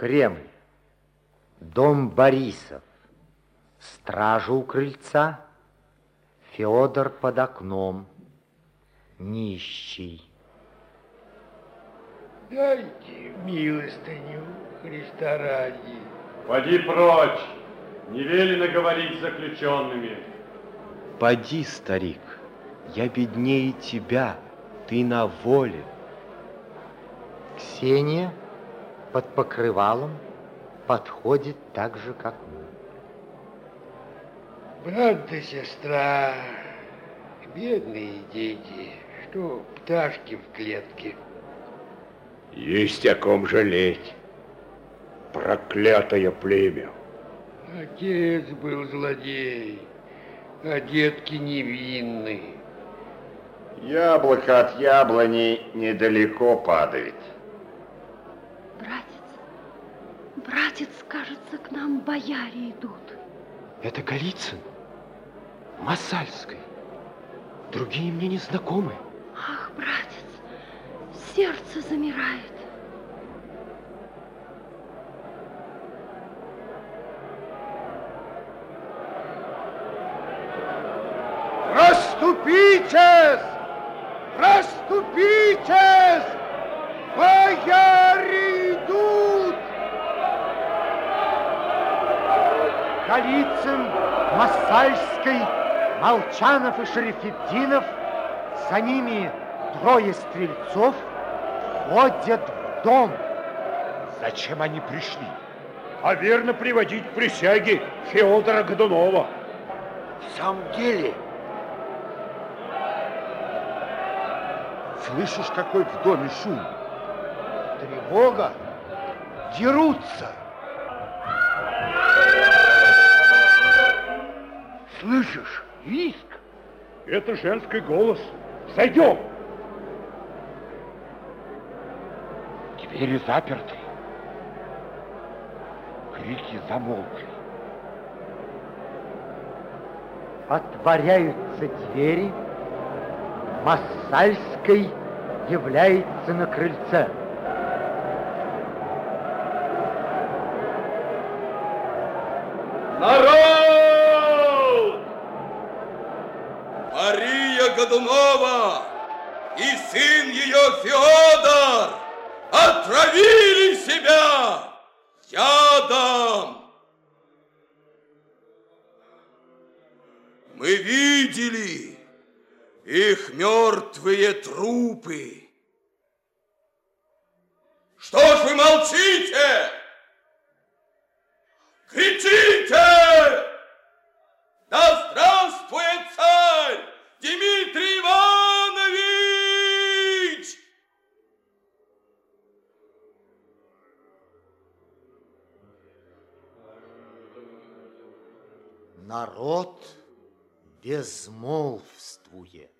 Кремль. Дом Борисов. Стража у крыльца. Федор под окном. Нищий. Дайте милостыню Христа ради. Поди прочь, не велено говорить с заключенными. Поди, старик, я беднее тебя, ты на воле. Ксения под покрывалом подходит так же, как мы. Брат да сестра, бедные дети, что пташки в клетке. Есть о ком жалеть. Проклятое племя. Отец был злодей, а детки невинны. Яблоко от яблони недалеко падает. Братец, кажется, к нам бояре идут. Это Голицын, Масальский. Другие мне не знакомы. Ах, братец, сердце замирает. Расступитесь! Расступитесь! Бояре Голицын, Массальский, Молчанов и Шерефеддинов, за ними трое стрельцов входят в дом. Зачем они пришли? А верно приводить к присяге Феодора Годунова. В самом деле, Слышишь, какой в доме шум? тревога, дерутся. Слышишь, виск? Это женский голос. Зайдем. Двери заперты. Крики замолкли. Отворяются двери, Массальский является на крыльце. Мария Годунова и сын ее Феодор отравили себя ядом. Мы видели их мертвые трупы. Что ж вы молчите? Кричите! народ безмолвствует.